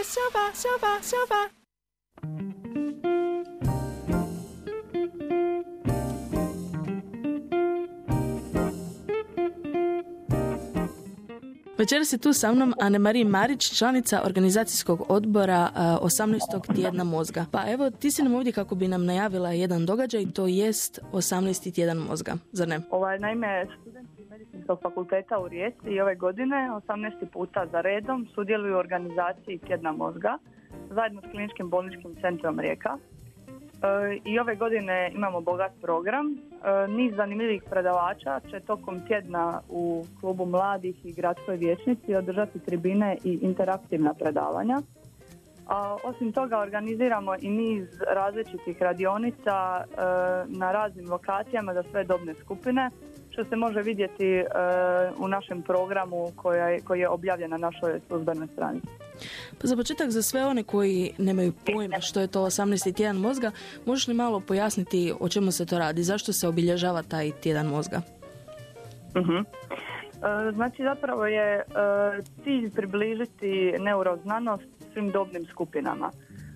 je soba, soba, soba. Večeras je tu sa mnom Anne-Marie Marić, članica organizacijskog odbora 18. tjedna mozga. Pa evo, ti si nam ovdje kako bi nam najavila jedan događaj, to jest 18. tjedan mozga, zar ne? Ovaj, naime, studenti medicinskog fakulteta u Rijeci i ove godine 18. puta za redom sudjeluju u organizaciji tjedna mozga zajedno s kliničkim bolničkim centrom Rijeka. E, I ove godine imamo bogat program. E, niz zanimljivih predavača će tokom tjedna u klubu mladih i gradskoj vječnici održati tribine i interaktivna predavanja. A osim toga organiziramo i niz različitih radionica e, na raznim lokacijama za sve dobne skupine što se može vidjeti u našem programu koji je objavljen na našoj službenoj stranici. Pa za početak za sve one koji nemaju pojma što je to 18. tjedan mozga, možeš li malo pojasniti o čemu se to radi? Zašto se obilježava taj tjedan mozga? uh Znači zapravo je e, cilj približiti neuroznanost svim dobnim skupinama.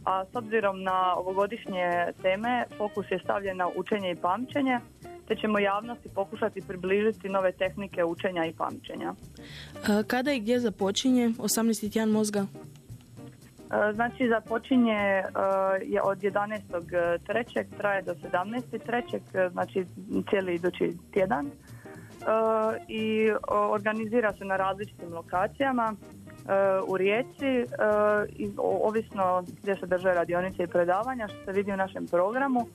A s obzirom na ovogodišnje teme, fokus je stavljen na učenje i pamćenje, te ćemo javnosti pokušati približiti nove tehnike učenja i pamćenja. Kada i gdje započinje 18. tjedan mozga? Znači započinje je od 11.3. traje do 17.3. znači cijeli idući tjedan i organizira se na različitim lokacijama u Rijeci i ovisno gdje se drže radionice i predavanja što se vidi u našem programu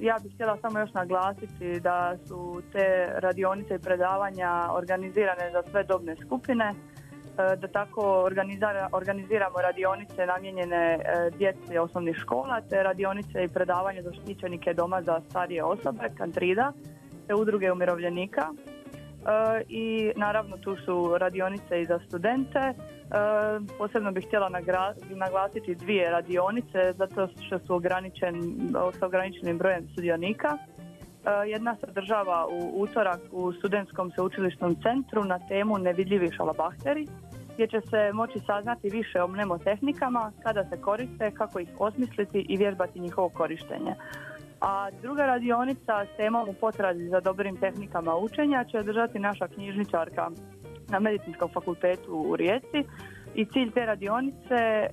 ja bih htjela samo još naglasiti da su te radionice i predavanja organizirane za sve dobne skupine, da tako organiziramo radionice namijenjene e, djeci osnovnih škola, te radionice i predavanja za štićenike doma za starije osobe, Kantrida, te udruge umirovljenika. E, I naravno tu su radionice i za studente, E, posebno bih htjela naglasiti dvije radionice zato što su ograničen, s ograničenim brojem sudionika. E, jedna se održava u utorak u studentskom sveučilišnom centru na temu nevidljivi šalabahteri gdje će se moći saznati više o mnemotehnikama, kada se koriste, kako ih osmisliti i vježbati njihovo korištenje. A druga radionica s temom u potrazi za dobrim tehnikama učenja će održati naša knjižničarka na Medicinskom fakultetu u Rijeci i cilj te radionice e,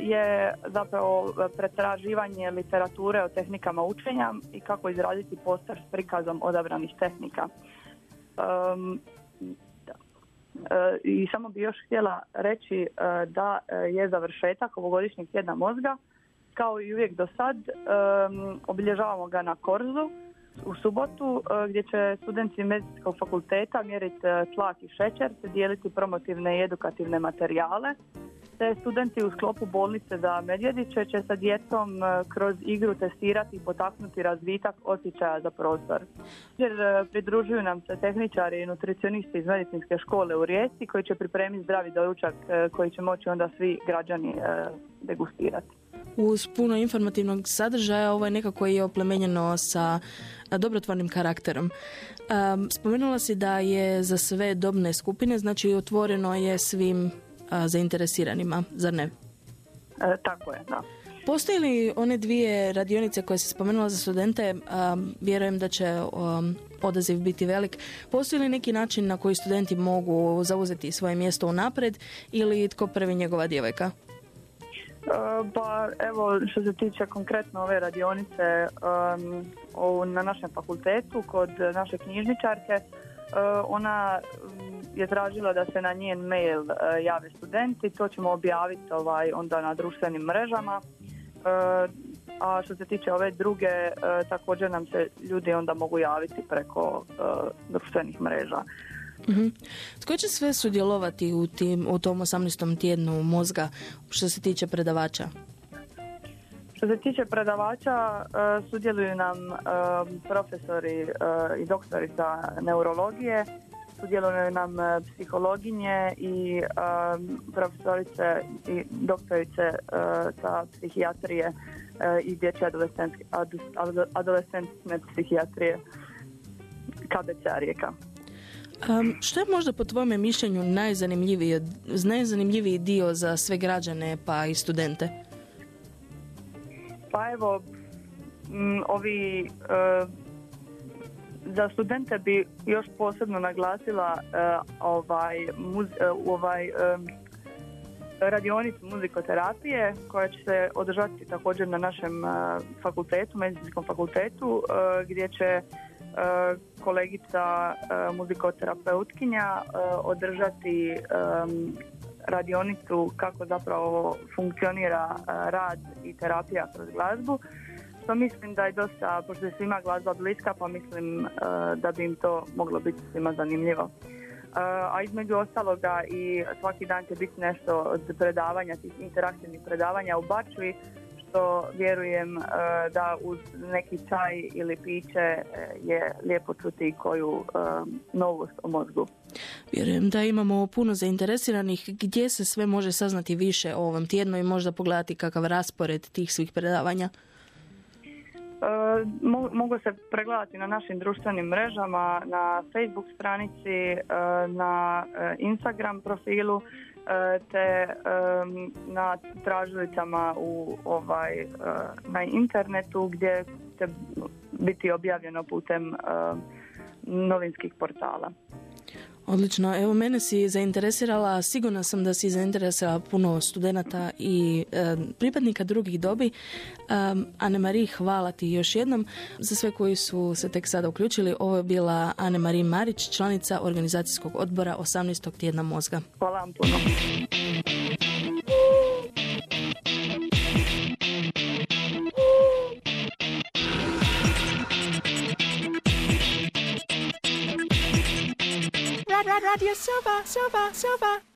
je zapravo pretraživanje literature o tehnikama učenja i kako izraditi poster s prikazom odabranih tehnika. E, I samo bi još htjela reći e, da je završetak ovogodišnjeg tjedna mozga kao i uvijek do sad obilježavamo ga na Korzu u subotu e, gdje će studenti medicinskog fakulteta mjeriti e, tlak i šećer te dijeliti promotivne i edukativne materijale te studenti u sklopu bolnice za Medvjediće će sa djecom e, kroz igru testirati i potaknuti razvitak osjećaja za prostor. Jer pridružuju nam se tehničari i nutricionisti iz medicinske škole u Rijeci koji će pripremiti zdravi doručak koji će moći onda svi građani degustirati. Uz puno informativnog sadržaja ovo je nekako i oplemenjeno sa dobrotvornim karakterom. Spomenula si da je za sve dobne skupine, znači otvoreno je svim zainteresiranima, zar ne? E, tako je, da. Postoji li one dvije radionice koje se spomenula za studente, vjerujem da će odaziv biti velik, postoji li neki način na koji studenti mogu zauzeti svoje mjesto unapred ili tko prvi njegova djevojka? E, pa evo što se tiče konkretno ove radionice na našem fakultetu kod naše knjižničarke uh, ona je tražila da se na njen mail uh, jave studenti, to ćemo objaviti ovaj, onda na društvenim mrežama. A što se tiče ove druge, također nam se ljudi onda mogu javiti preko društvenih mreža. Mm-hmm. Tko će sve sudjelovati u, tim, u tom 18. tjednu mozga što se tiče predavača? Što se tiče predavača, uh, sudjeluju nam uh, profesori uh, i doktorica neurologije, sudjeluju nam psihologinje i profesorice i doktorice sa psihijatrije i dječje adolescentne psihijatrije KBC Rijeka. Što je možda po tvojom mišljenju najzanimljiviji, najzanimljiviji dio za sve građane pa i studente? Pa evo, ovi e, za studente bi još posebno naglasila e, ovaj, muz, e, ovaj radionicu muzikoterapije koja će se održati također na našem fakultetu, medicinskom fakultetu gdje će kolegica muzikoterapeutkinja održati radionicu kako zapravo funkcionira rad i terapija kroz glazbu što mislim da je dosta, pošto je svima glazba bliska, pa mislim da bi im to moglo biti svima zanimljivo. A između ostaloga i svaki dan će biti nešto od predavanja, tih interaktivnih predavanja u Bačvi, što vjerujem da uz neki čaj ili piće e, je lijepo čuti koju novost o mozgu. Vjerujem da imamo puno zainteresiranih gdje se sve može saznati više o ovom tjednu i možda pogledati kakav raspored tih svih predavanja. E, mogu se pregledati na našim društvenim mrežama, na Facebook stranici, e, na e, Instagram profilu te na tražilicama u ovaj na internetu gdje će biti objavljeno putem novinskih portala. Odlično. Evo, mene si zainteresirala, sigurna sam da si zainteresirala puno studenata i e, pripadnika drugih dobi. Anne hvala ti još jednom. Za sve koji su se tek sada uključili, ovo je bila Anne Marić, članica organizacijskog odbora 18. tjedna mozga. Hvala vam puno. Radio Silva, Silva, Silva.